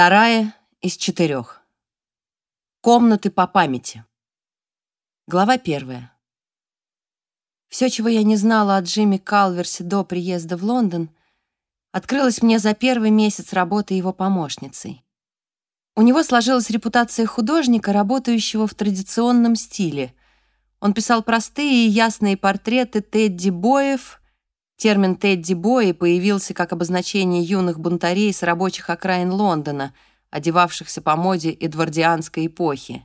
Вторая из четырех. Комнаты по памяти. Глава первая. Все, чего я не знала о Джимми Калверсе до приезда в Лондон, открылось мне за первый месяц работы его помощницей. У него сложилась репутация художника, работающего в традиционном стиле. Он писал простые и ясные портреты Тедди Боев, Термин «Тедди Бои» появился как обозначение юных бунтарей с рабочих окраин Лондона, одевавшихся по моде эдвардианской эпохи,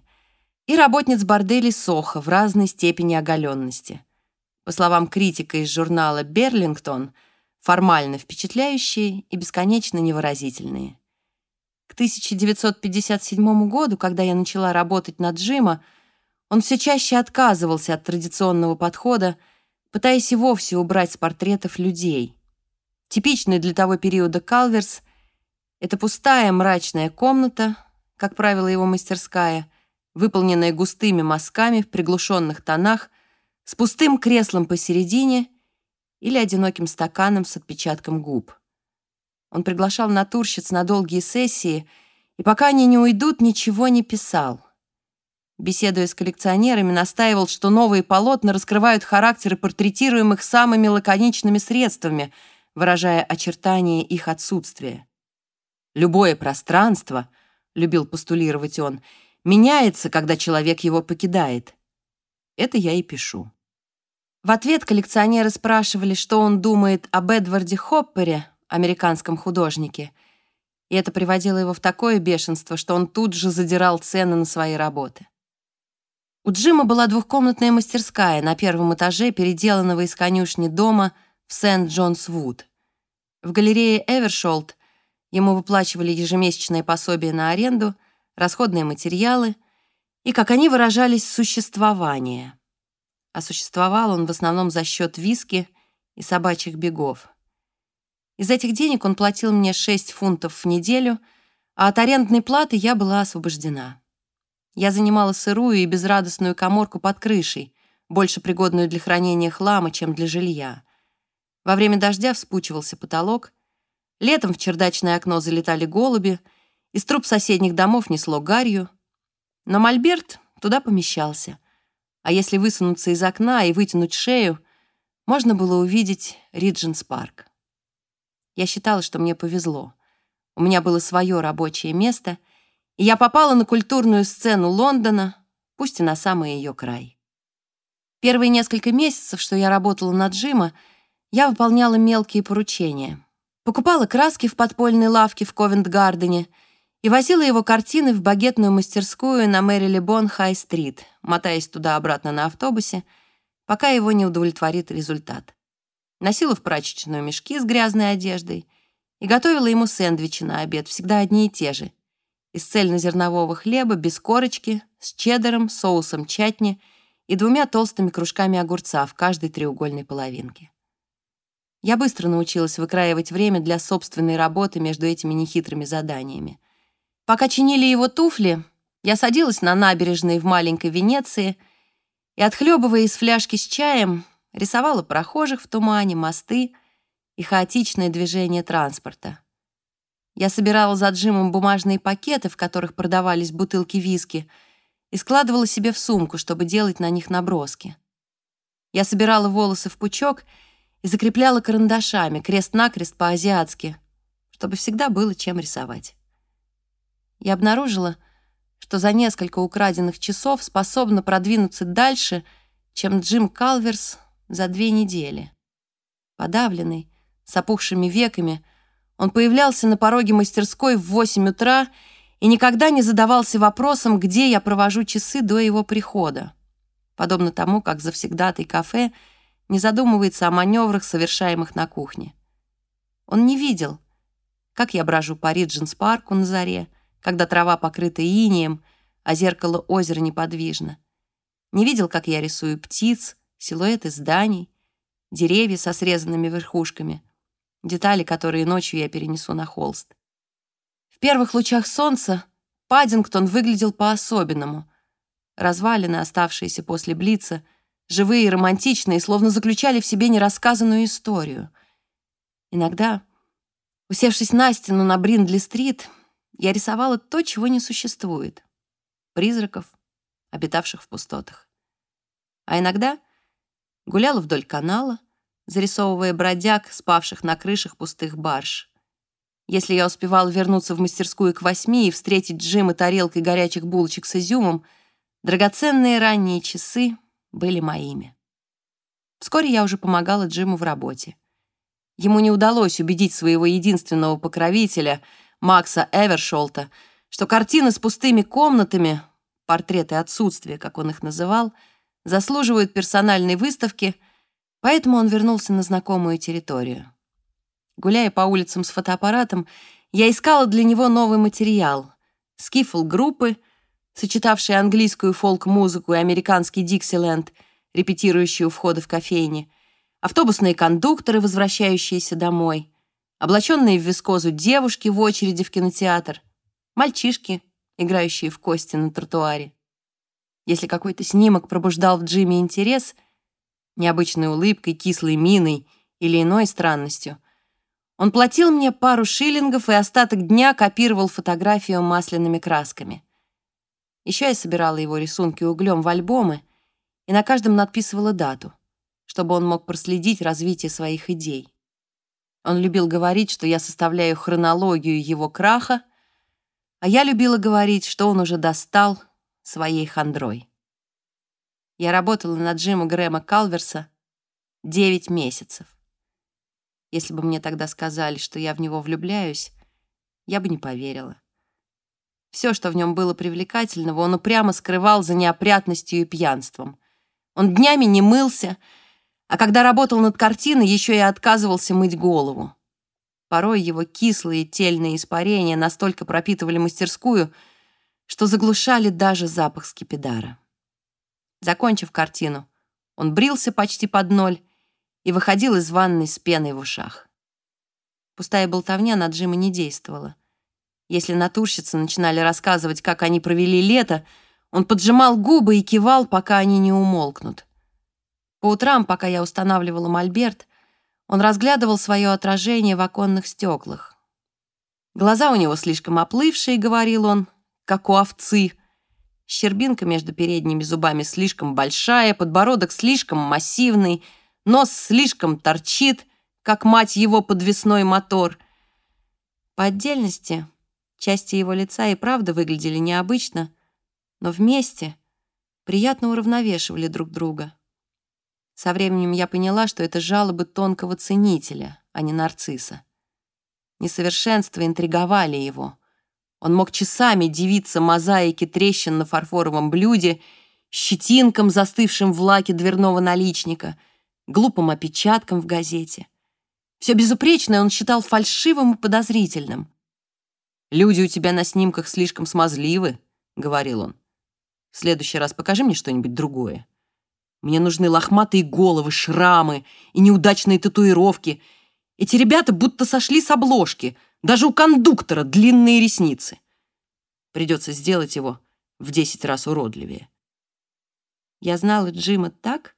и работниц борделей Соха в разной степени оголенности. По словам критика из журнала «Берлингтон», формально впечатляющие и бесконечно невыразительные. К 1957 году, когда я начала работать над Джима, он все чаще отказывался от традиционного подхода пытаясь и вовсе убрать с портретов людей. Типичный для того периода Калверс — это пустая мрачная комната, как правило, его мастерская, выполненная густыми мазками в приглушенных тонах, с пустым креслом посередине или одиноким стаканом с отпечатком губ. Он приглашал натурщиц на долгие сессии, и пока они не уйдут, ничего не писал. Беседуя с коллекционерами, настаивал, что новые полотна раскрывают характеры портретируемых самыми лаконичными средствами, выражая очертания их отсутствия. «Любое пространство», — любил постулировать он, — «меняется, когда человек его покидает». Это я и пишу. В ответ коллекционеры спрашивали, что он думает об Эдварде Хоппере, американском художнике, и это приводило его в такое бешенство, что он тут же задирал цены на свои работы. У Джима была двухкомнатная мастерская на первом этаже переделанного из конюшни дома в Сент-Джонс-Вуд. В галерее Эвершолд ему выплачивали ежемесячное пособие на аренду, расходные материалы и, как они выражались, существование. А существовал он в основном за счет виски и собачьих бегов. Из этих денег он платил мне 6 фунтов в неделю, а от арендной платы я была освобождена. Я занимала сырую и безрадостную коморку под крышей, больше пригодную для хранения хлама, чем для жилья. Во время дождя вспучивался потолок, летом в чердачное окно залетали голуби, из труб соседних домов несло гарью, но мольберт туда помещался, а если высунуться из окна и вытянуть шею, можно было увидеть Ридженс парк. Я считала, что мне повезло. У меня было свое рабочее место — я попала на культурную сцену Лондона, пусть и на самый ее край. Первые несколько месяцев, что я работала на Джима, я выполняла мелкие поручения. Покупала краски в подпольной лавке в Ковент-Гардене и возила его картины в багетную мастерскую на Мэри-Лебон Хай-стрит, мотаясь туда-обратно на автобусе, пока его не удовлетворит результат. Носила в прачечную мешки с грязной одеждой и готовила ему сэндвичи на обед, всегда одни и те же — из цельнозернового хлеба без корочки, с чеддером, соусом чатни и двумя толстыми кружками огурца в каждой треугольной половинке. Я быстро научилась выкраивать время для собственной работы между этими нехитрыми заданиями. Пока чинили его туфли, я садилась на набережной в маленькой Венеции и, отхлебывая из фляжки с чаем, рисовала прохожих в тумане, мосты и хаотичное движение транспорта. Я собирала за Джимом бумажные пакеты, в которых продавались бутылки виски, и складывала себе в сумку, чтобы делать на них наброски. Я собирала волосы в пучок и закрепляла карандашами, крест-накрест по-азиатски, чтобы всегда было чем рисовать. Я обнаружила, что за несколько украденных часов способна продвинуться дальше, чем Джим Калверс за две недели. Подавленный, с опухшими веками — он появлялся на пороге мастерской в 8 утра и никогда не задавался вопросом, где я провожу часы до его прихода. Подобно тому, как завсегдатый кафе не задумывается о маневрах, совершаемых на кухне. Он не видел, как я брожу по Риджинс-парку на заре, когда трава покрыта инием, а зеркало озера неподвижно. Не видел, как я рисую птиц, силуэты зданий, деревья со срезанными верхушками — детали, которые ночью я перенесу на холст. В первых лучах солнца Паддингтон выглядел по-особенному. Развалины, оставшиеся после Блица, живые и романтичные, словно заключали в себе нерассказанную историю. Иногда, усевшись на стену на Бриндли-стрит, я рисовала то, чего не существует. Призраков, обитавших в пустотах. А иногда гуляла вдоль канала, зарисовывая бродяг, спавших на крышах пустых барж. Если я успевала вернуться в мастерскую к восьми и встретить Джима тарелкой горячих булочек с изюмом, драгоценные ранние часы были моими. Вскоре я уже помогала Джиму в работе. Ему не удалось убедить своего единственного покровителя, Макса Эвершолта, что картины с пустыми комнатами, портреты отсутствия, как он их называл, заслуживают персональной выставки, поэтому он вернулся на знакомую территорию. Гуляя по улицам с фотоаппаратом, я искала для него новый материал — скифл группы, сочетавшие английскую фолк-музыку и американский Диксиленд, репетирующие у входа в кофейни, автобусные кондукторы, возвращающиеся домой, облаченные в вискозу девушки в очереди в кинотеатр, мальчишки, играющие в кости на тротуаре. Если какой-то снимок пробуждал в Джимми интерес, необычной улыбкой, кислой миной или иной странностью, он платил мне пару шиллингов и остаток дня копировал фотографию масляными красками. Еще я собирала его рисунки углем в альбомы и на каждом надписывала дату, чтобы он мог проследить развитие своих идей. Он любил говорить, что я составляю хронологию его краха, а я любила говорить, что он уже достал своей хандрой. Я работала на Джима Грэма Калверса 9 месяцев. Если бы мне тогда сказали, что я в него влюбляюсь, я бы не поверила. Все, что в нем было привлекательного, он упрямо скрывал за неопрятностью и пьянством. Он днями не мылся, а когда работал над картиной, еще и отказывался мыть голову. Порой его кислые тельные испарения настолько пропитывали мастерскую, что заглушали даже запах скипидара. Закончив картину, он брился почти под ноль и выходил из ванной с пеной в ушах. Пустая болтовня на Джима не действовала. Если натурщицы начинали рассказывать, как они провели лето, он поджимал губы и кивал, пока они не умолкнут. По утрам, пока я устанавливала мольберт, он разглядывал свое отражение в оконных стеклах. Глаза у него слишком оплывшие, говорил он, как у овцы. Щербинка между передними зубами слишком большая, подбородок слишком массивный, нос слишком торчит, как мать его подвесной мотор. По отдельности части его лица и правда выглядели необычно, но вместе приятно уравновешивали друг друга. Со временем я поняла, что это жалобы тонкого ценителя, а не нарцисса. Несовершенства интриговали его. Он мог часами дивиться мозаике трещин на фарфоровом блюде, щетинкам, застывшим в лаке дверного наличника, глупым опечаткам в газете. Все безупречное он считал фальшивым и подозрительным. «Люди у тебя на снимках слишком смазливы», — говорил он. «В следующий раз покажи мне что-нибудь другое». Мне нужны лохматые головы, шрамы и неудачные татуировки. Эти ребята будто сошли с обложки. Даже у кондуктора длинные ресницы. Придется сделать его в десять раз уродливее. Я знала Джима так,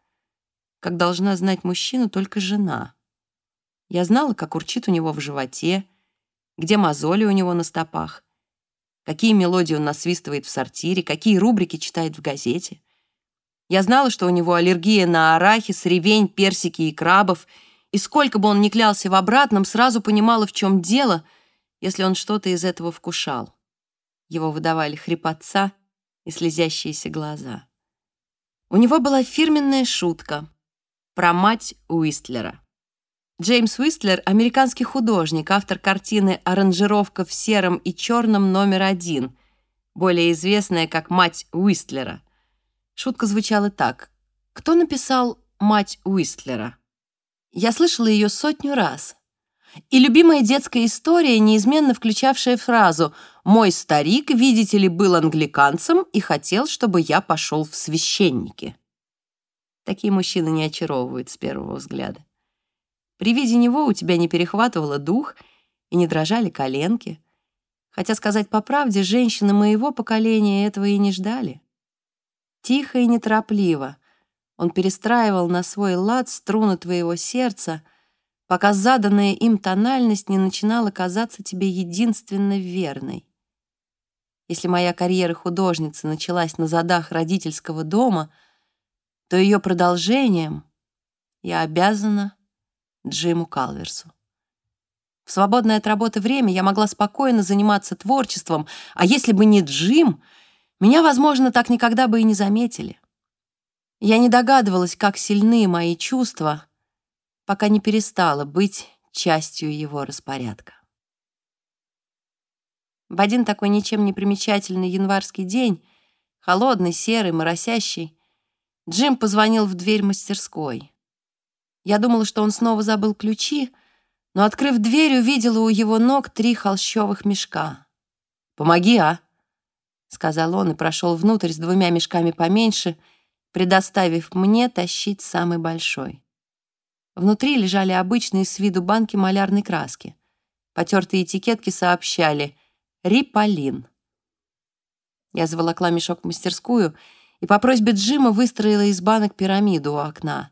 как должна знать мужчину только жена. Я знала, как урчит у него в животе, где мозоли у него на стопах, какие мелодии он насвистывает в сортире, какие рубрики читает в газете. Я знала, что у него аллергия на арахис, ревень, персики и крабов, и сколько бы он ни клялся в обратном, сразу понимала, в чем дело, если он что-то из этого вкушал. Его выдавали хрипотца и слезящиеся глаза. У него была фирменная шутка про мать Уистлера. Джеймс Уистлер — американский художник, автор картины «Аранжировка в сером и черном номер один», более известная как «Мать Уистлера». Шутка звучала так. «Кто написал «Мать Уистлера»?» Я слышала ее сотню раз. И любимая детская история, неизменно включавшая фразу «Мой старик, видите ли, был англиканцем и хотел, чтобы я пошел в священники». Такие мужчины не очаровывают с первого взгляда. При виде него у тебя не перехватывало дух и не дрожали коленки. Хотя, сказать по правде, женщины моего поколения этого и не ждали. Тихо и неторопливо он перестраивал на свой лад струны твоего сердца, пока заданная им тональность не начинала казаться тебе единственно верной. Если моя карьера художницы началась на задах родительского дома, то ее продолжением я обязана Джиму Калверсу. В свободное от работы время я могла спокойно заниматься творчеством, а если бы не Джим, меня, возможно, так никогда бы и не заметили. Я не догадывалась, как сильны мои чувства, пока не перестала быть частью его распорядка. В один такой ничем не примечательный январский день, холодный, серый, моросящий, Джим позвонил в дверь мастерской. Я думала, что он снова забыл ключи, но, открыв дверь, увидела у его ног три холщовых мешка. «Помоги, а!» — сказал он и прошел внутрь с двумя мешками поменьше, предоставив мне тащить самый большой. Внутри лежали обычные с виду банки малярной краски. Потертые этикетки сообщали — Риполин. Я заволокла мешок в мастерскую и по просьбе Джима выстроила из банок пирамиду у окна.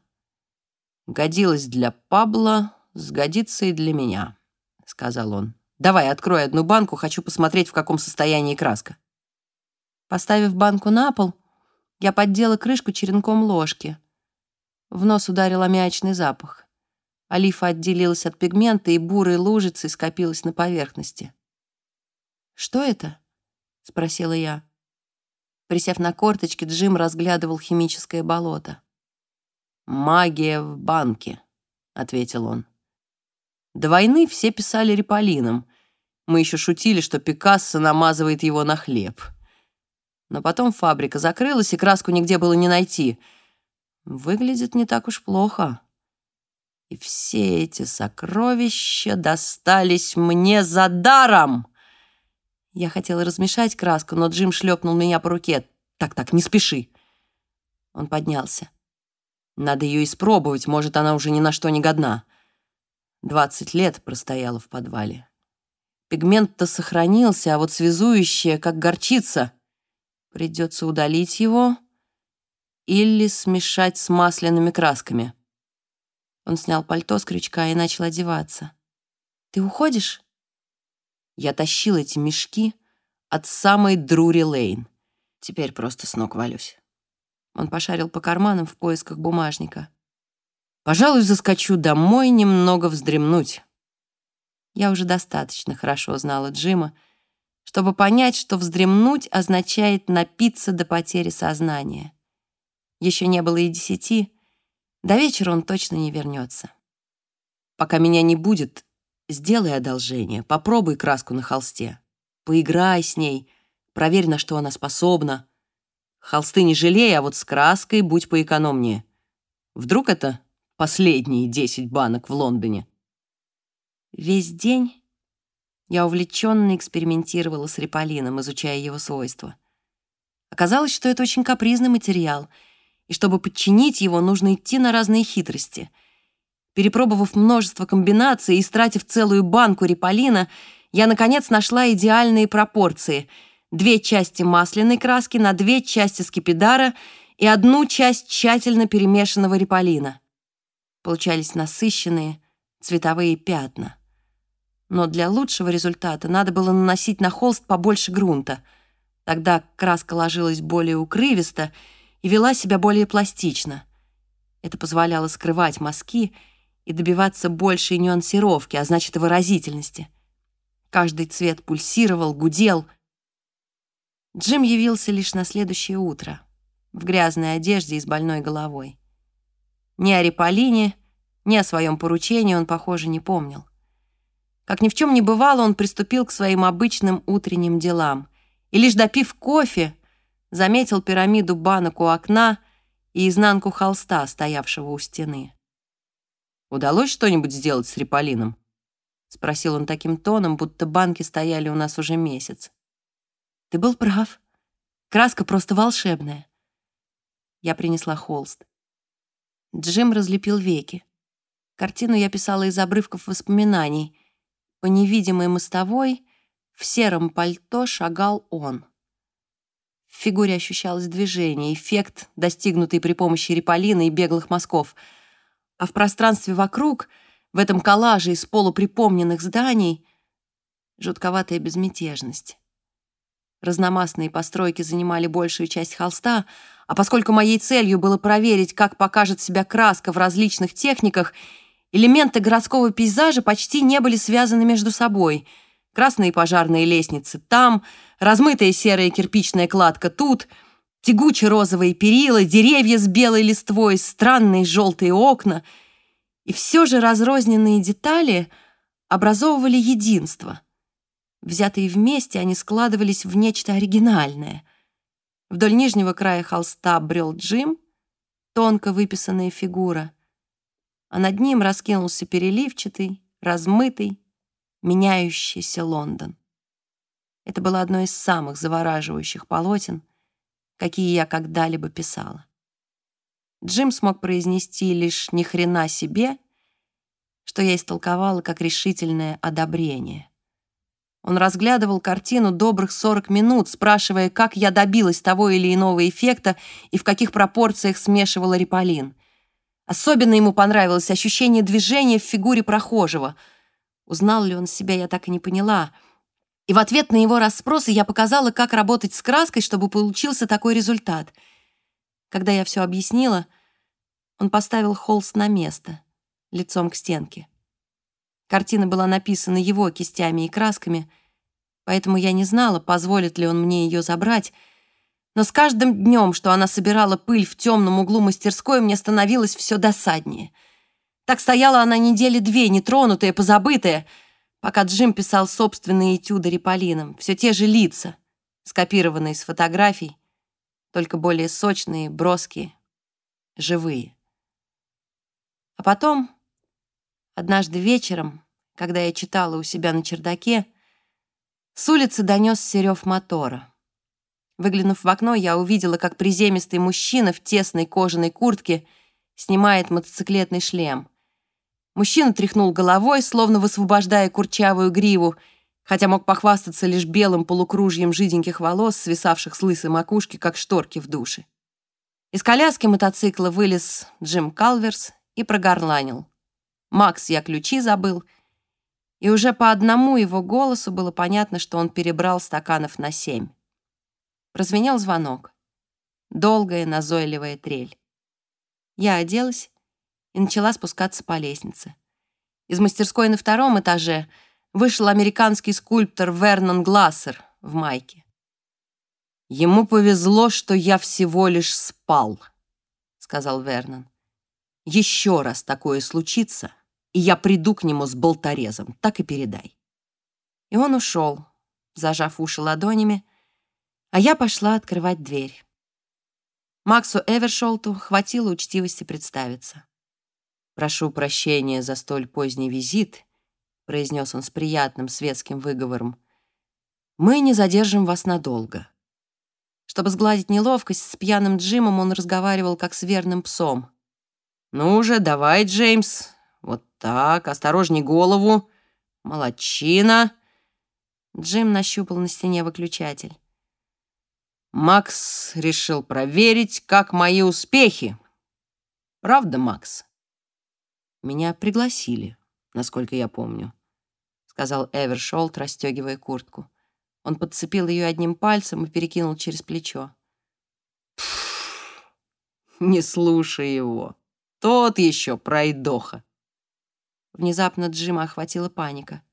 «Годилось для Пабла, сгодится и для меня», — сказал он. «Давай, открой одну банку, хочу посмотреть, в каком состоянии краска». Поставив банку на пол, я поддела крышку черенком ложки. В нос ударил аммиачный запах. Олифа отделилась от пигмента, и бурой лужицей скопилась на поверхности. «Что это?» — спросила я. Присев на корточки, Джим разглядывал химическое болото. «Магия в банке», — ответил он. До войны все писали Риполином. Мы еще шутили, что Пикассо намазывает его на хлеб. Но потом фабрика закрылась, и краску нигде было не найти. Выглядит не так уж плохо. И все эти сокровища достались мне за даром. Я хотела размешать краску, но Джим шлепнул меня по руке. «Так-так, не спеши». Он поднялся. «Надо ее испробовать, может, она уже ни на что не годна». Двадцать лет простояла в подвале. Пигмент-то сохранился, а вот связующее, как горчица. Придется удалить его или смешать с масляными красками. Он снял пальто с крючка и начал одеваться. «Ты уходишь?» Я тащил эти мешки от самой Друри Лейн. Теперь просто с ног валюсь. Он пошарил по карманам в поисках бумажника. Пожалуй, заскочу домой немного вздремнуть. Я уже достаточно хорошо знала Джима, чтобы понять, что вздремнуть означает напиться до потери сознания. Еще не было и десяти, до вечера он точно не вернется. Пока меня не будет, Сделай одолжение, попробуй краску на холсте. Поиграй с ней, проверь, на что она способна. Холсты не жалей, а вот с краской будь поэкономнее. Вдруг это последние десять банок в Лондоне? Весь день я увлеченно экспериментировала с реполином, изучая его свойства. Оказалось, что это очень капризный материал, и чтобы подчинить его, нужно идти на разные хитрости — Перепробовав множество комбинаций и истратив целую банку реполина, я, наконец, нашла идеальные пропорции. Две части масляной краски на две части скипидара и одну часть тщательно перемешанного реполина. Получались насыщенные цветовые пятна. Но для лучшего результата надо было наносить на холст побольше грунта. Тогда краска ложилась более укрывисто и вела себя более пластично. Это позволяло скрывать мазки — и добиваться большей нюансировки, а значит и выразительности. Каждый цвет пульсировал, гудел. Джим явился лишь на следующее утро, в грязной одежде и с больной головой. Ни о Риполине, ни о своем поручении он, похоже, не помнил. Как ни в чем не бывало, он приступил к своим обычным утренним делам и, лишь допив кофе, заметил пирамиду банок у окна и изнанку холста, стоявшего у стены. Удалось что-нибудь сделать с Риполином?» — спросил он таким тоном, будто банки стояли у нас уже месяц. «Ты был прав. Краска просто волшебная». Я принесла холст. Джим разлепил веки. Картину я писала из обрывков воспоминаний. По невидимой мостовой в сером пальто шагал он. В фигуре ощущалось движение, эффект, достигнутый при помощи Риполина и беглых мазков — а в пространстве вокруг, в этом коллаже из полуприпомненных зданий, жутковатая безмятежность. Разномастные постройки занимали большую часть холста, а поскольку моей целью было проверить, как покажет себя краска в различных техниках, элементы городского пейзажа почти не были связаны между собой. Красные пожарные лестницы там, размытая серая кирпичная кладка тут, тягучие розовые перила, деревья с белой листвой, странные желтые окна. И все же разрозненные детали образовывали единство — Взятые вместе, они складывались в нечто оригинальное. Вдоль нижнего края холста брел Джим, тонко выписанная фигура, а над ним раскинулся переливчатый, размытый, меняющийся Лондон. Это было одно из самых завораживающих полотен, какие я когда-либо писала. Джим смог произнести лишь «ни хрена себе», что я истолковала как решительное одобрение. Он разглядывал картину добрых 40 минут, спрашивая, как я добилась того или иного эффекта и в каких пропорциях смешивала риполин. Особенно ему понравилось ощущение движения в фигуре прохожего. Узнал ли он себя, я так и не поняла. И в ответ на его расспросы я показала, как работать с краской, чтобы получился такой результат. Когда я все объяснила, он поставил холст на место, лицом к стенке. Картина была написана его кистями и красками, поэтому я не знала, позволит ли он мне ее забрать, но с каждым днем, что она собирала пыль в темном углу мастерской, мне становилось все досаднее. Так стояла она недели две, нетронутая, позабытая, пока Джим писал собственные этюды Риполином. Все те же лица, скопированные с фотографий, только более сочные, броские, живые. А потом Однажды вечером, когда я читала у себя на чердаке, с улицы донесся рев мотора. Выглянув в окно, я увидела, как приземистый мужчина в тесной кожаной куртке снимает мотоциклетный шлем. Мужчина тряхнул головой, словно высвобождая курчавую гриву, хотя мог похвастаться лишь белым полукружьем жиденьких волос, свисавших с лысой макушки, как шторки в душе. Из коляски мотоцикла вылез Джим Калверс и прогорланил. Макс, я ключи забыл. И уже по одному его голосу было понятно, что он перебрал стаканов на семь. Прозвенел звонок. Долгая, назойливая трель. Я оделась и начала спускаться по лестнице. Из мастерской на втором этаже вышел американский скульптор Вернон Глассер в майке. «Ему повезло, что я всего лишь спал», — сказал Вернон. «Еще раз такое случится, и я приду к нему с болторезом, так и передай». И он ушел, зажав уши ладонями, а я пошла открывать дверь. Максу Эвершолту хватило учтивости представиться. «Прошу прощения за столь поздний визит», — произнес он с приятным светским выговором. «Мы не задержим вас надолго». Чтобы сгладить неловкость, с пьяным Джимом он разговаривал как с верным псом. «Ну же, давай, Джеймс, вот так, осторожней голову. Молодчина. Джим нащупал на стене выключатель. Макс решил проверить, как мои успехи. Правда, Макс? Меня пригласили, насколько я помню, сказал Эвершолт, расстегивая куртку. Он подцепил ее одним пальцем и перекинул через плечо. не слушай его. Тот еще пройдоха. Внезапно Джима охватила паника.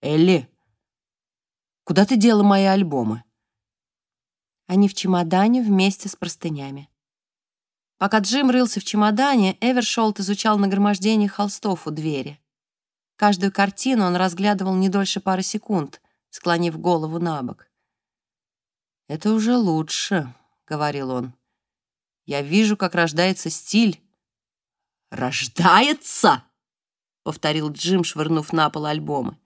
«Элли, куда ты дела мои альбомы?» Они в чемодане вместе с простынями. Пока Джим рылся в чемодане, Эвершолт изучал нагромождение холстов у двери. Каждую картину он разглядывал не дольше пары секунд, склонив голову на бок. «Это уже лучше», — говорил он. «Я вижу, как рождается стиль». «Рождается?» повторил Джим, швырнув на пол альбомы.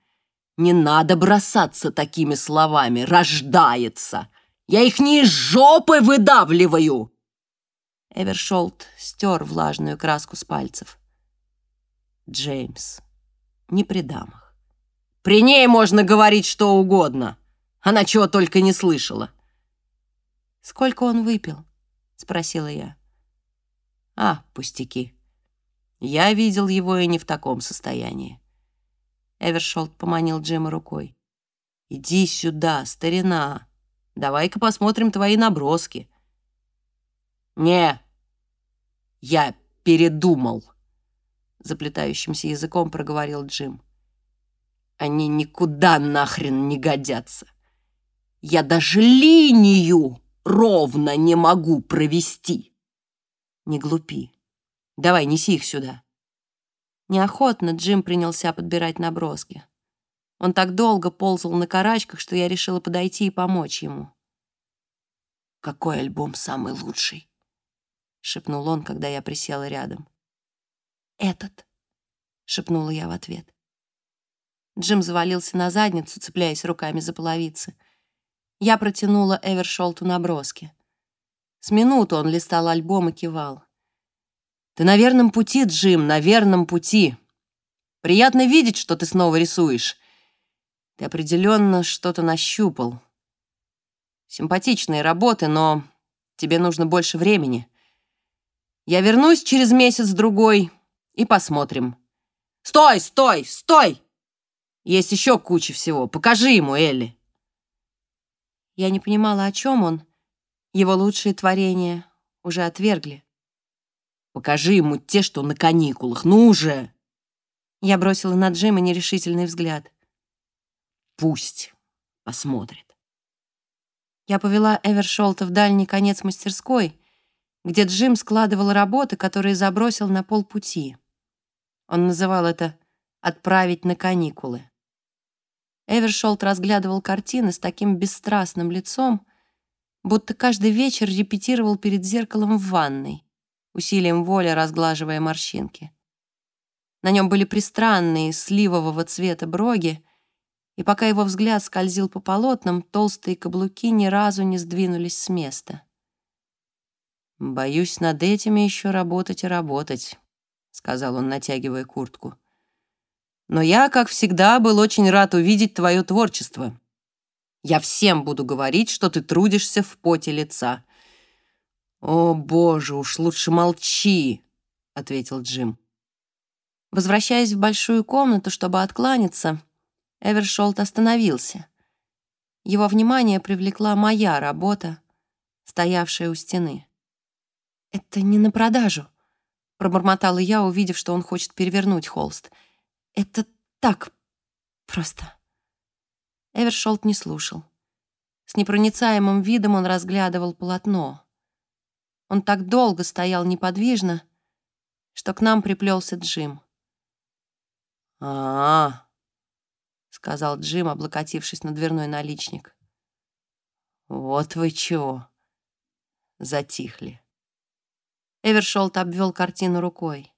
«Не надо бросаться такими словами. Рождается! Я их не из жопы выдавливаю!» Эвершолт стер влажную краску с пальцев. «Джеймс, не при дамах. При ней можно говорить что угодно. Она чего только не слышала». «Сколько он выпил?» — спросила я. «А, пустяки», я видел его и не в таком состоянии. Эвершолд поманил Джима рукой. «Иди сюда, старина!» Давай-ка посмотрим твои наброски. Не, я передумал, заплетающимся языком проговорил Джим. Они никуда нахрен не годятся. Я даже линию ровно не могу провести. Не глупи. Давай, неси их сюда. Неохотно Джим принялся подбирать наброски. Он так долго ползал на карачках, что я решила подойти и помочь ему. «Какой альбом самый лучший?» — шепнул он, когда я присела рядом. «Этот», — шепнула я в ответ. Джим завалился на задницу, цепляясь руками за половицы. Я протянула Эвершолту наброски. С минуту он листал альбом и кивал. «Ты на верном пути, Джим, на верном пути. Приятно видеть, что ты снова рисуешь. Ты определенно что-то нащупал. Симпатичные работы, но тебе нужно больше времени. Я вернусь через месяц-другой и посмотрим. Стой, стой, стой! Есть еще куча всего. Покажи ему, Элли. Я не понимала, о чем он. Его лучшие творения уже отвергли. Покажи ему те, что на каникулах. Ну уже! Я бросила на Джима нерешительный взгляд. Пусть посмотрит. Я повела Эвершолта в дальний конец мастерской, где Джим складывал работы, которые забросил на полпути. Он называл это «отправить на каникулы». Эвершолт разглядывал картины с таким бесстрастным лицом, будто каждый вечер репетировал перед зеркалом в ванной, усилием воли разглаживая морщинки. На нем были пристранные сливового цвета броги, и пока его взгляд скользил по полотнам, толстые каблуки ни разу не сдвинулись с места. «Боюсь над этими еще работать и работать», — сказал он, натягивая куртку. «Но я, как всегда, был очень рад увидеть твое творчество. Я всем буду говорить, что ты трудишься в поте лица». «О, боже, уж лучше молчи», — ответил Джим. Возвращаясь в большую комнату, чтобы откланяться, Эвершолт остановился. Его внимание привлекла моя работа, стоявшая у стены. «Это не на продажу», — пробормотала я, увидев, что он хочет перевернуть холст. «Это так просто». Эвершолт не слушал. С непроницаемым видом он разглядывал полотно. Он так долго стоял неподвижно, что к нам приплелся Джим. «А-а-а!» Сказал Джим, облокотившись на дверной наличник. «Вот вы чего!» Затихли. Эвершолт обвел картину рукой.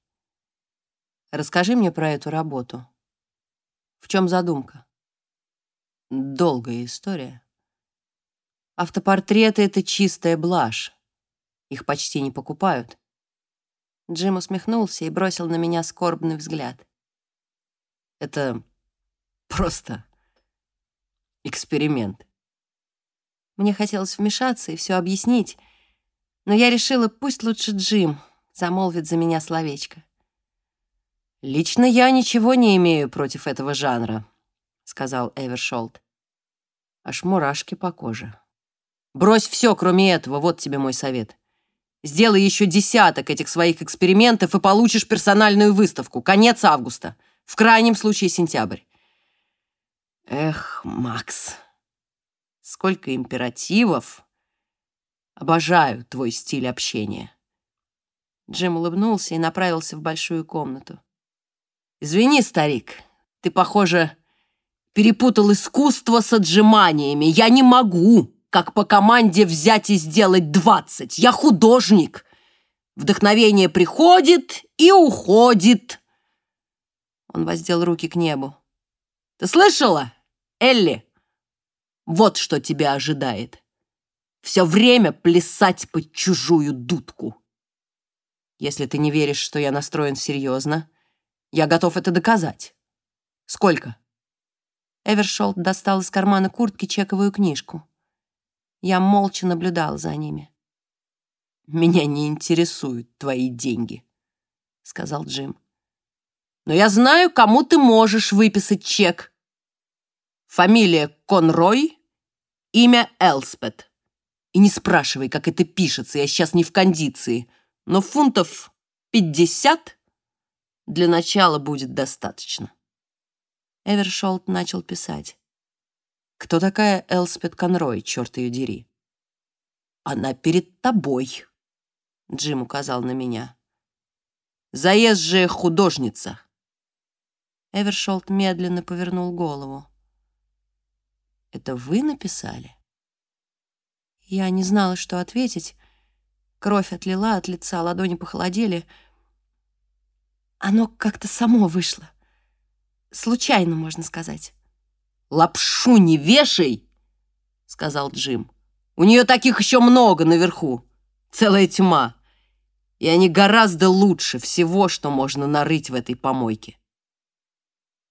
«Расскажи мне про эту работу. В чем задумка?» «Долгая история. Автопортреты — это чистая блажь. Их почти не покупают». Джим усмехнулся и бросил на меня скорбный взгляд. «Это Просто эксперимент. Мне хотелось вмешаться и все объяснить, но я решила, пусть лучше Джим замолвит за меня словечко. «Лично я ничего не имею против этого жанра», — сказал Эвершолд. Аж мурашки по коже. «Брось все, кроме этого, вот тебе мой совет. Сделай еще десяток этих своих экспериментов и получишь персональную выставку. Конец августа. В крайнем случае сентябрь. Эх, Макс, сколько императивов. Обожаю твой стиль общения. Джим улыбнулся и направился в большую комнату. Извини, старик, ты, похоже, перепутал искусство с отжиманиями. Я не могу, как по команде, взять и сделать двадцать. Я художник. Вдохновение приходит и уходит. Он воздел руки к небу. Ты слышала, Элли? Вот что тебя ожидает. Все время плясать под чужую дудку. Если ты не веришь, что я настроен серьезно, я готов это доказать. Сколько? Эвершолд достал из кармана куртки чековую книжку. Я молча наблюдал за ними. «Меня не интересуют твои деньги», — сказал Джим. Но я знаю, кому ты можешь выписать чек. Фамилия Конрой, Имя Элспет. И не спрашивай, как это пишется, я сейчас не в кондиции. Но фунтов пятьдесят для начала будет достаточно. Эвершолт начал писать. Кто такая Элспет Конрой, черт ее дери? Она перед тобой, Джим указал на меня. Заезжая художница. Эвершолт медленно повернул голову. Это вы написали? Я не знала, что ответить. Кровь отлила от лица, ладони похолодели. Оно как-то само вышло. Случайно, можно сказать. «Лапшу не вешай!» — сказал Джим. «У нее таких еще много наверху. Целая тьма. И они гораздо лучше всего, что можно нарыть в этой помойке».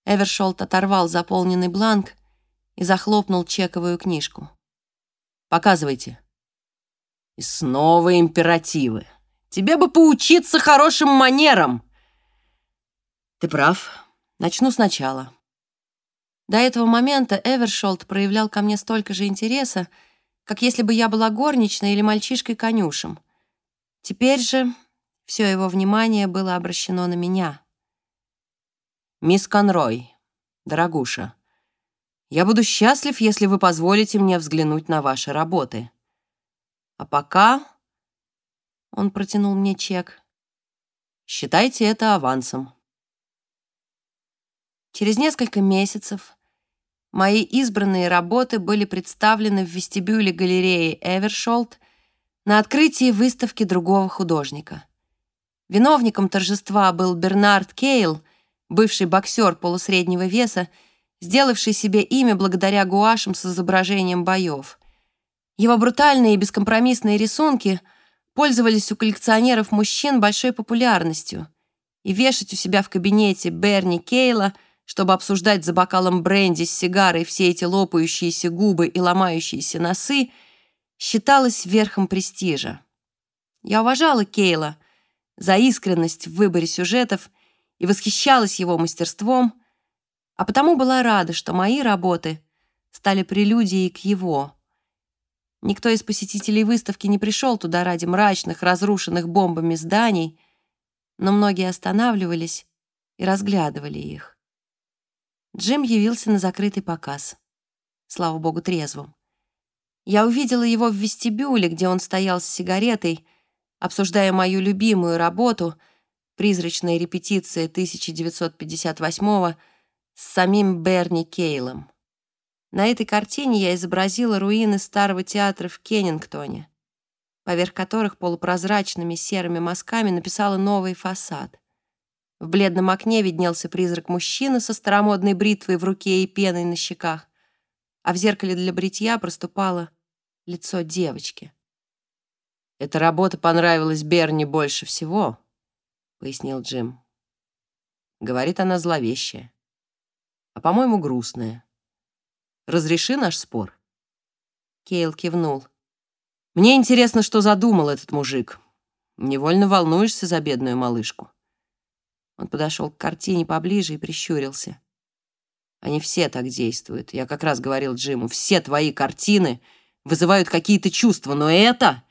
Эвершолт оторвал заполненный бланк и захлопнул чековую книжку. «Показывайте». И снова императивы. Тебе бы поучиться хорошим манерам. Ты прав. Начну сначала. До этого момента Эвершолд проявлял ко мне столько же интереса, как если бы я была горничной или мальчишкой-конюшем. Теперь же все его внимание было обращено на меня. «Мисс Конрой, дорогуша, я буду счастлив, если вы позволите мне взглянуть на ваши работы. А пока...» Он протянул мне чек. «Считайте это авансом». Через несколько месяцев мои избранные работы были представлены в вестибюле галереи Эвершолд на открытии выставки другого художника. Виновником торжества был Бернард Кейл, бывший боксер полусреднего веса, сделавший себе имя благодаря гуашам с изображением боев. Его брутальные и бескомпромиссные рисунки пользовались у коллекционеров мужчин большой популярностью, и вешать у себя в кабинете Берни Кейла – чтобы обсуждать за бокалом бренди с сигарой все эти лопающиеся губы и ломающиеся носы, считалось верхом престижа. Я уважала Кейла за искренность в выборе сюжетов и восхищалась его мастерством, а потому была рада, что мои работы стали прелюдией к его. Никто из посетителей выставки не пришел туда ради мрачных, разрушенных бомбами зданий, но многие останавливались и разглядывали их. Джим явился на закрытый показ. Слава богу, трезвым. Я увидела его в вестибюле, где он стоял с сигаретой, обсуждая мою любимую работу «Призрачная репетиция 1958 с самим Берни Кейлом. На этой картине я изобразила руины старого театра в Кеннингтоне, поверх которых полупрозрачными серыми мазками написала новый фасад. В бледном окне виднелся призрак мужчины со старомодной бритвой в руке и пеной на щеках, а в зеркале для бритья проступало лицо девочки. «Эта работа понравилась Берни больше всего», — пояснил Джим. Говорит она зловещая, а, по-моему, грустная. Разреши наш спор?» Кейл кивнул. «Мне интересно, что задумал этот мужик. Невольно волнуешься за бедную малышку». Он подошел к картине поближе и прищурился. Они все так действуют. Я как раз говорил Джиму, все твои картины вызывают какие-то чувства, но это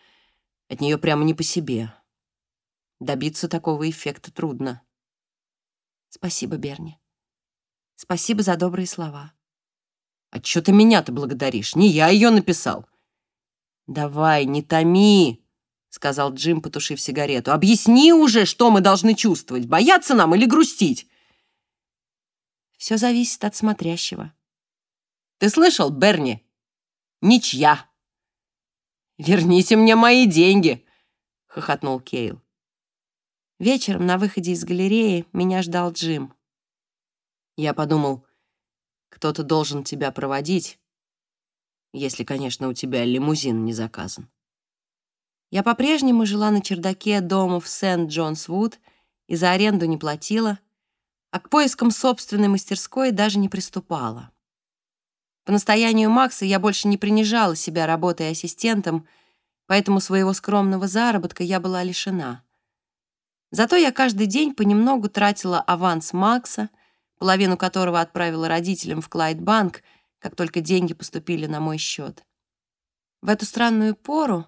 от нее прямо не по себе. Добиться такого эффекта трудно. Спасибо, Берни. Спасибо за добрые слова. А что ты меня-то благодаришь? Не я ее написал. Давай, не томи, сказал Джим, потушив сигарету. «Объясни уже, что мы должны чувствовать, бояться нам или грустить?» «Все зависит от смотрящего». «Ты слышал, Берни? Ничья!» «Верните мне мои деньги!» — хохотнул Кейл. Вечером на выходе из галереи меня ждал Джим. Я подумал, кто-то должен тебя проводить, если, конечно, у тебя лимузин не заказан. Я по-прежнему жила на чердаке дома в Сент-Джонс-Вуд и за аренду не платила, а к поискам собственной мастерской даже не приступала. По настоянию Макса я больше не принижала себя работой ассистентом, поэтому своего скромного заработка я была лишена. Зато я каждый день понемногу тратила аванс Макса, половину которого отправила родителям в Клайдбанк, как только деньги поступили на мой счет. В эту странную пору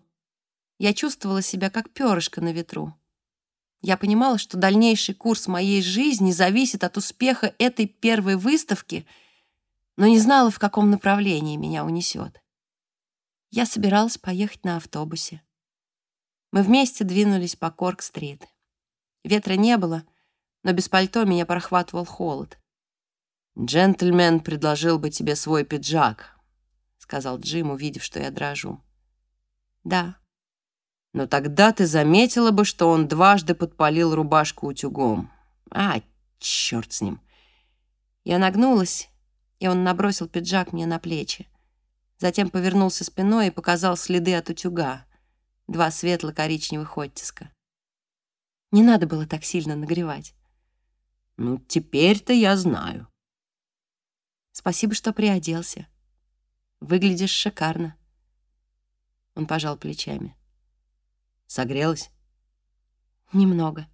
я чувствовала себя как перышко на ветру. Я понимала, что дальнейший курс моей жизни зависит от успеха этой первой выставки, но не знала, в каком направлении меня унесет. Я собиралась поехать на автобусе. Мы вместе двинулись по Корк-стрит. Ветра не было, но без пальто меня прохватывал холод. «Джентльмен предложил бы тебе свой пиджак», — сказал Джим, увидев, что я дрожу. «Да». «Но тогда ты заметила бы, что он дважды подпалил рубашку утюгом. А, черт с ним». Я нагнулась, и он набросил пиджак мне на плечи. Затем повернулся спиной и показал следы от утюга. Два светло-коричневых оттиска. Не надо было так сильно нагревать. «Ну, теперь-то я знаю». «Спасибо, что приоделся. Выглядишь шикарно». Он пожал плечами. «Согрелась?» «Немного».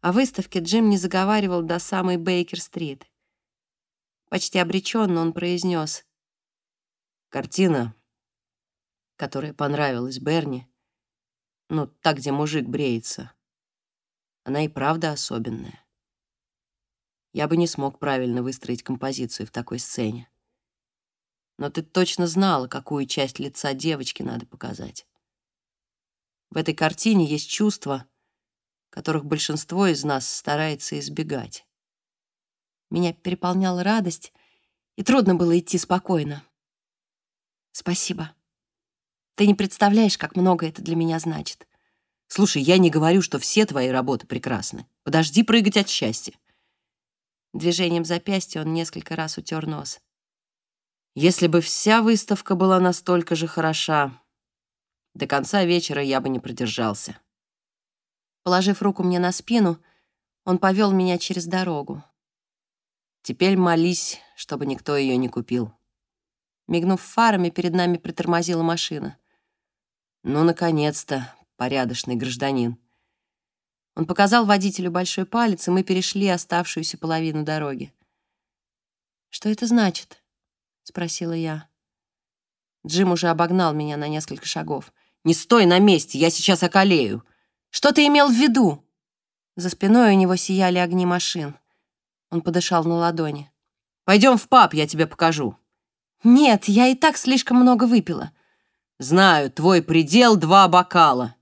О выставке Джим не заговаривал до самой Бейкер-стрит. Почти обреченно он произнес. «Картина, которая понравилась Берни, ну, так, где мужик бреется, она и правда особенная. Я бы не смог правильно выстроить композицию в такой сцене. Но ты точно знала, какую часть лица девочки надо показать. В этой картине есть чувства, которых большинство из нас старается избегать. Меня переполняла радость, и трудно было идти спокойно. Спасибо. Ты не представляешь, как много это для меня значит. Слушай, я не говорю, что все твои работы прекрасны. Подожди прыгать от счастья. Движением запястья он несколько раз утер нос. Если бы вся выставка была настолько же хороша, до конца вечера я бы не продержался. Положив руку мне на спину, он повел меня через дорогу. Теперь молись, чтобы никто ее не купил. Мигнув фарами, перед нами притормозила машина. Ну, наконец-то, порядочный гражданин. Он показал водителю большой палец, и мы перешли оставшуюся половину дороги. «Что это значит?» — спросила я. Джим уже обогнал меня на несколько шагов. «Не стой на месте, я сейчас околею!» «Что ты имел в виду?» За спиной у него сияли огни машин. Он подышал на ладони. «Пойдем в паб, я тебе покажу». «Нет, я и так слишком много выпила». «Знаю, твой предел — два бокала».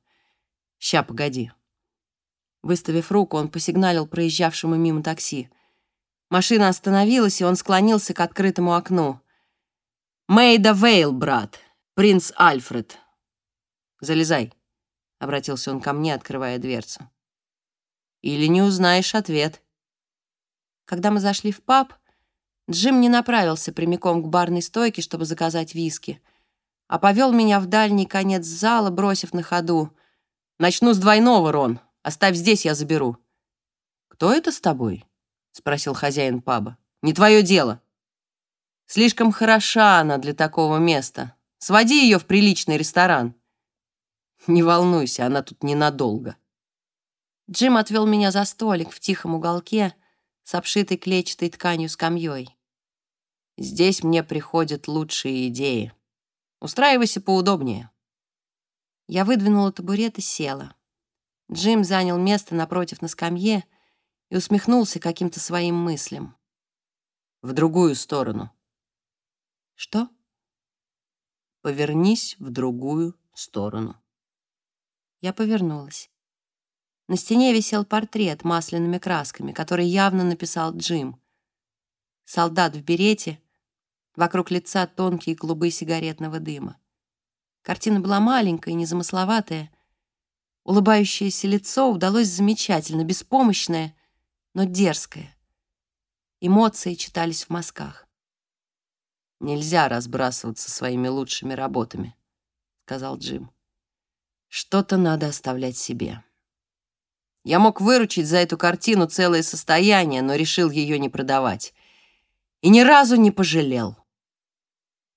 «Ща, погоди». Выставив руку, он посигналил проезжавшему мимо такси. Машина остановилась, и он склонился к открытому окну. «Мэйда Вейл, брат, принц Альфред. Залезай», — обратился он ко мне, открывая дверцу. «Или не узнаешь ответ». Когда мы зашли в паб, Джим не направился прямиком к барной стойке, чтобы заказать виски, а повел меня в дальний конец зала, бросив на ходу. «Начну с двойного, Рон. Оставь здесь, я заберу». «Кто это с тобой?» — спросил хозяин паба. «Не твое дело». «Слишком хороша она для такого места. Своди ее в приличный ресторан». «Не волнуйся, она тут ненадолго». Джим отвел меня за столик в тихом уголке с обшитой клетчатой тканью скамьей. Здесь мне приходят лучшие идеи. Устраивайся поудобнее». Я выдвинула табурет и села. Джим занял место напротив на скамье и усмехнулся каким-то своим мыслям. «В другую сторону». «Что?» «Повернись в другую сторону». Я повернулась. На стене висел портрет масляными красками, который явно написал Джим. Солдат в берете, вокруг лица тонкие клубы сигаретного дыма. Картина была маленькая и незамысловатая, Улыбающееся лицо удалось замечательно, беспомощное, но дерзкое. Эмоции читались в мазках. «Нельзя разбрасываться своими лучшими работами», — сказал Джим. «Что-то надо оставлять себе. Я мог выручить за эту картину целое состояние, но решил ее не продавать. И ни разу не пожалел».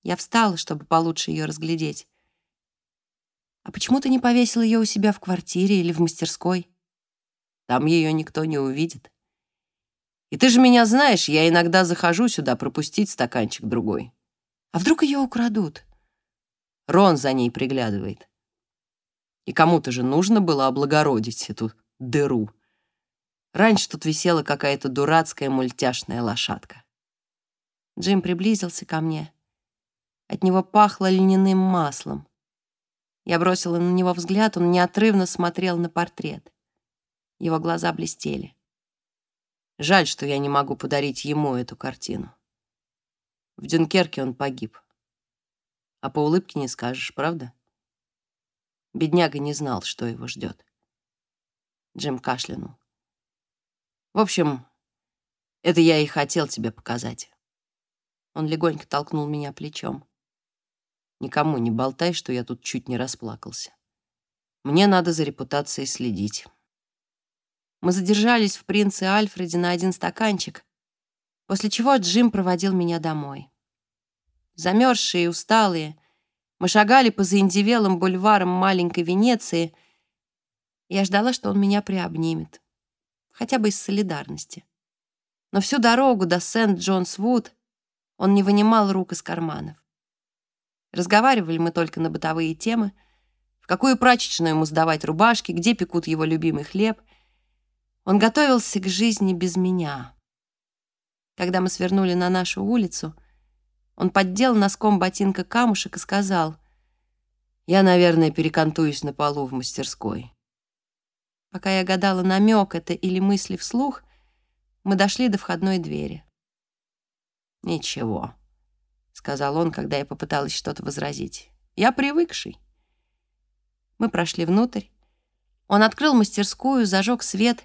Я встала, чтобы получше ее разглядеть. А почему ты не повесил ее у себя в квартире или в мастерской? Там ее никто не увидит. И ты же меня знаешь, я иногда захожу сюда пропустить стаканчик другой. А вдруг ее украдут? Рон за ней приглядывает. И кому-то же нужно было облагородить эту дыру. Раньше тут висела какая-то дурацкая мультяшная лошадка. Джим приблизился ко мне. От него пахло льняным маслом. Я бросила на него взгляд, он неотрывно смотрел на портрет. Его глаза блестели. Жаль, что я не могу подарить ему эту картину. В Дюнкерке он погиб. А по улыбке не скажешь, правда? Бедняга не знал, что его ждет. Джим кашлянул. В общем, это я и хотел тебе показать. Он легонько толкнул меня плечом. Никому не болтай, что я тут чуть не расплакался. Мне надо за репутацией следить. Мы задержались в принце Альфреде на один стаканчик, после чего Джим проводил меня домой. Замерзшие и усталые, мы шагали по заиндевелым бульварам маленькой Венеции. Я ждала, что он меня приобнимет, хотя бы из солидарности. Но всю дорогу до Сент-Джонс-Вуд он не вынимал рук из карманов. Разговаривали мы только на бытовые темы, в какую прачечную ему сдавать рубашки, где пекут его любимый хлеб. Он готовился к жизни без меня. Когда мы свернули на нашу улицу, он поддел носком ботинка камушек и сказал, «Я, наверное, перекантуюсь на полу в мастерской». Пока я гадала, намек это или мысли вслух, мы дошли до входной двери. «Ничего», — сказал он, когда я попыталась что-то возразить. «Я привыкший». Мы прошли внутрь. Он открыл мастерскую, зажег свет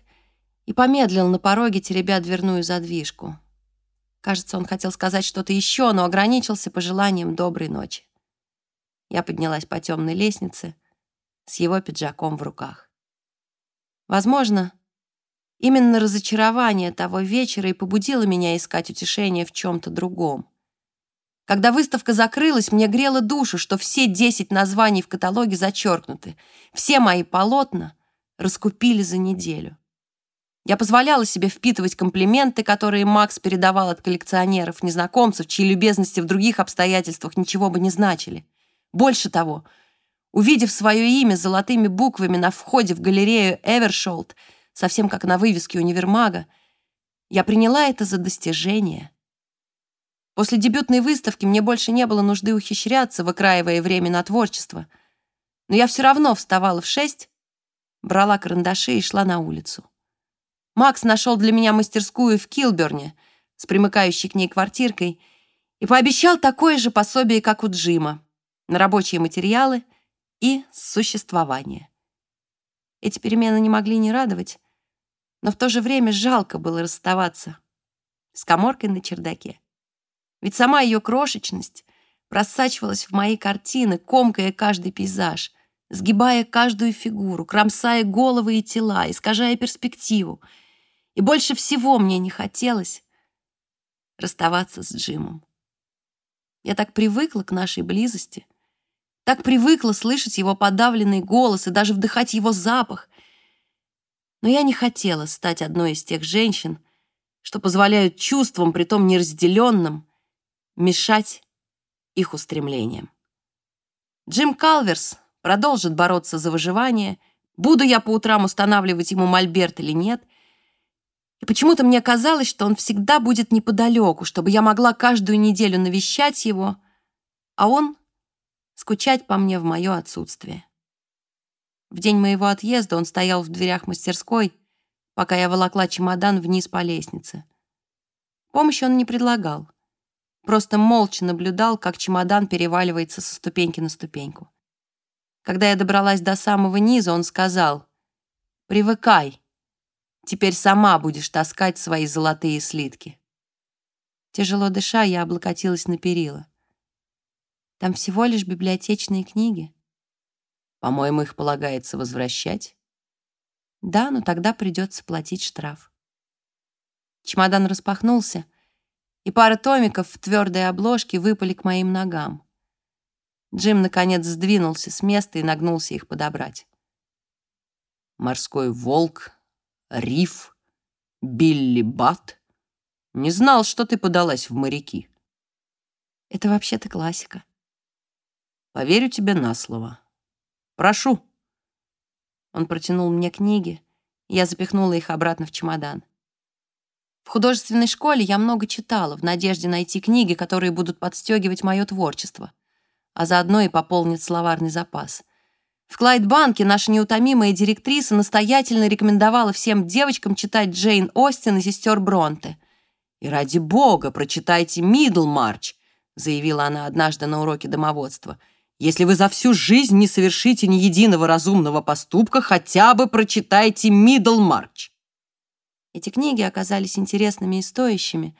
и помедлил на пороге, теребя дверную задвижку. Кажется, он хотел сказать что-то еще, но ограничился пожеланием доброй ночи. Я поднялась по темной лестнице с его пиджаком в руках. Возможно, именно разочарование того вечера и побудило меня искать утешение в чем-то другом. Когда выставка закрылась, мне грело душу, что все десять названий в каталоге зачеркнуты. Все мои полотна раскупили за неделю. Я позволяла себе впитывать комплименты, которые Макс передавал от коллекционеров, незнакомцев, чьи любезности в других обстоятельствах ничего бы не значили. Больше того, увидев свое имя золотыми буквами на входе в галерею Эвершолд, совсем как на вывеске универмага, я приняла это за достижение. После дебютной выставки мне больше не было нужды ухищряться, выкраивая время на творчество. Но я все равно вставала в шесть, брала карандаши и шла на улицу. Макс нашел для меня мастерскую в Килберне с примыкающей к ней квартиркой и пообещал такое же пособие, как у Джима, на рабочие материалы и существование. Эти перемены не могли не радовать, но в то же время жалко было расставаться с коморкой на чердаке. Ведь сама ее крошечность просачивалась в мои картины, комкая каждый пейзаж, сгибая каждую фигуру, кромсая головы и тела, искажая перспективу — и больше всего мне не хотелось расставаться с Джимом. Я так привыкла к нашей близости, так привыкла слышать его подавленный голос и даже вдыхать его запах. Но я не хотела стать одной из тех женщин, что позволяют чувствам, притом неразделенным, мешать их устремлениям. Джим Калверс продолжит бороться за выживание, буду я по утрам устанавливать ему мольберт или нет — и почему-то мне казалось, что он всегда будет неподалеку, чтобы я могла каждую неделю навещать его, а он скучать по мне в мое отсутствие. В день моего отъезда он стоял в дверях мастерской, пока я волокла чемодан вниз по лестнице. Помощи он не предлагал, просто молча наблюдал, как чемодан переваливается со ступеньки на ступеньку. Когда я добралась до самого низа, он сказал «Привыкай». Теперь сама будешь таскать свои золотые слитки. Тяжело дыша, я облокотилась на перила. Там всего лишь библиотечные книги. По-моему, их полагается возвращать. Да, но тогда придется платить штраф. Чемодан распахнулся, и пара томиков в твердой обложке выпали к моим ногам. Джим, наконец, сдвинулся с места и нагнулся их подобрать. «Морской волк Риф, Билли Бат. Не знал, что ты подалась в моряки. Это вообще-то классика. Поверю тебе на слово. Прошу. Он протянул мне книги, я запихнула их обратно в чемодан. В художественной школе я много читала в надежде найти книги, которые будут подстегивать мое творчество, а заодно и пополнить словарный запас. В Клайдбанке наша неутомимая директриса настоятельно рекомендовала всем девочкам читать Джейн Остин и сестер Бронте. «И ради бога, прочитайте Мидлмарч», заявила она однажды на уроке домоводства. «Если вы за всю жизнь не совершите ни единого разумного поступка, хотя бы прочитайте Мидлмарч». Эти книги оказались интересными и стоящими,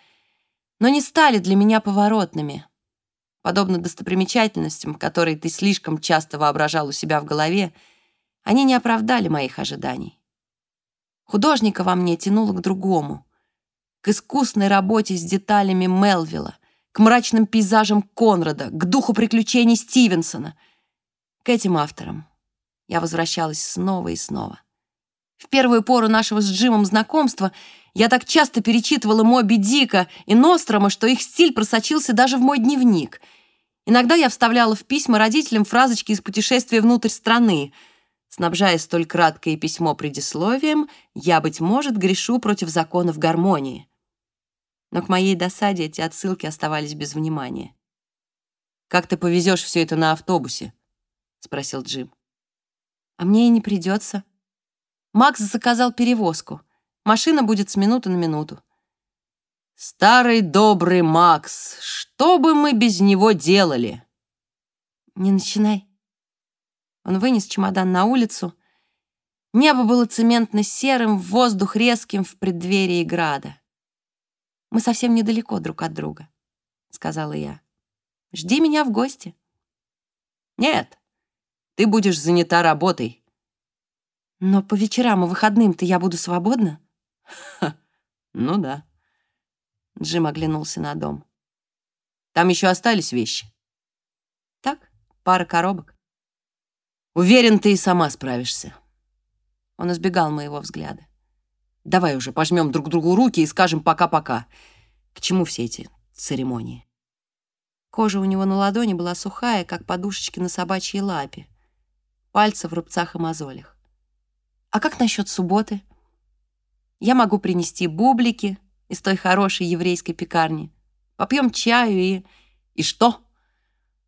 но не стали для меня поворотными. Подобно достопримечательностям, которые ты слишком часто воображал у себя в голове, они не оправдали моих ожиданий. Художника во мне тянуло к другому, к искусной работе с деталями Мелвилла, к мрачным пейзажам Конрада, к духу приключений Стивенсона. К этим авторам я возвращалась снова и снова. В первую пору нашего с Джимом знакомства я так часто перечитывала Моби Дика и Нострома, что их стиль просочился даже в мой дневник. Иногда я вставляла в письма родителям фразочки из путешествия внутрь страны. Снабжая столь краткое письмо предисловием, я, быть может, грешу против законов гармонии. Но к моей досаде эти отсылки оставались без внимания. «Как ты повезешь все это на автобусе?» — спросил Джим. «А мне и не придется», Макс заказал перевозку. Машина будет с минуты на минуту. Старый добрый Макс, что бы мы без него делали? Не начинай. Он вынес чемодан на улицу. Небо было цементно-серым, воздух резким в преддверии града. «Мы совсем недалеко друг от друга», — сказала я. «Жди меня в гости». «Нет, ты будешь занята работой. Но по вечерам и выходным-то я буду свободна? Ха, ну да. Джим оглянулся на дом. Там еще остались вещи? Так, пара коробок. Уверен, ты и сама справишься. Он избегал моего взгляда. Давай уже пожмем друг другу руки и скажем пока-пока. К чему все эти церемонии? Кожа у него на ладони была сухая, как подушечки на собачьей лапе. Пальцы в рубцах и мозолях. А как насчет субботы? Я могу принести бублики из той хорошей еврейской пекарни. Попьем чаю и... И что?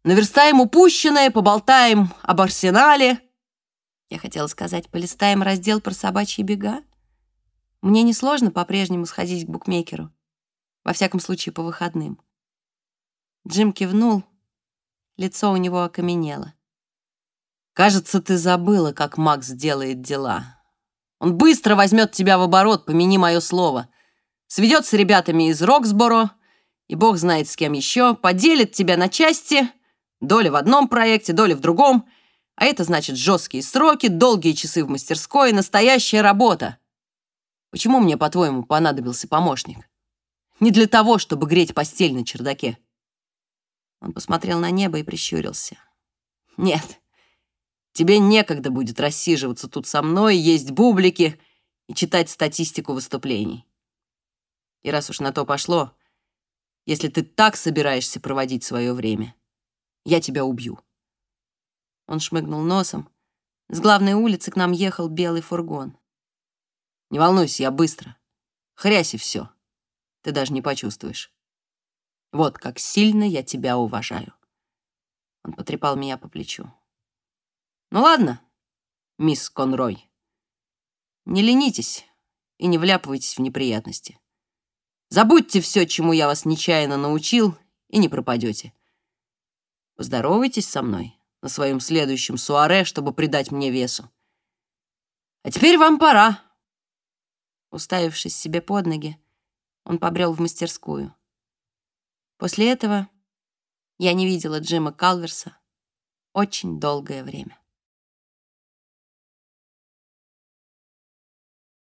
Наверстаем упущенное, поболтаем об арсенале. Я хотела сказать, полистаем раздел про собачьи бега. Мне несложно по-прежнему сходить к букмекеру. Во всяком случае, по выходным. Джим кивнул. Лицо у него окаменело. Кажется, ты забыла, как Макс делает дела. Он быстро возьмет тебя в оборот, помяни мое слово. Сведет с ребятами из Роксборо, и бог знает с кем еще, поделит тебя на части, доля в одном проекте, доля в другом, а это значит жесткие сроки, долгие часы в мастерской, настоящая работа. Почему мне, по-твоему, понадобился помощник? Не для того, чтобы греть постель на чердаке. Он посмотрел на небо и прищурился. Нет, Тебе некогда будет рассиживаться тут со мной, есть бублики и читать статистику выступлений. И раз уж на то пошло, если ты так собираешься проводить свое время, я тебя убью. Он шмыгнул носом. С главной улицы к нам ехал белый фургон. Не волнуйся, я быстро. Хрясь и все. Ты даже не почувствуешь. Вот как сильно я тебя уважаю. Он потрепал меня по плечу. Ну ладно, мисс Конрой. Не ленитесь и не вляпывайтесь в неприятности. Забудьте все, чему я вас нечаянно научил, и не пропадете. Поздоровайтесь со мной на своем следующем суаре, чтобы придать мне весу. А теперь вам пора. Уставившись себе под ноги, он побрел в мастерскую. После этого я не видела Джима Калверса очень долгое время.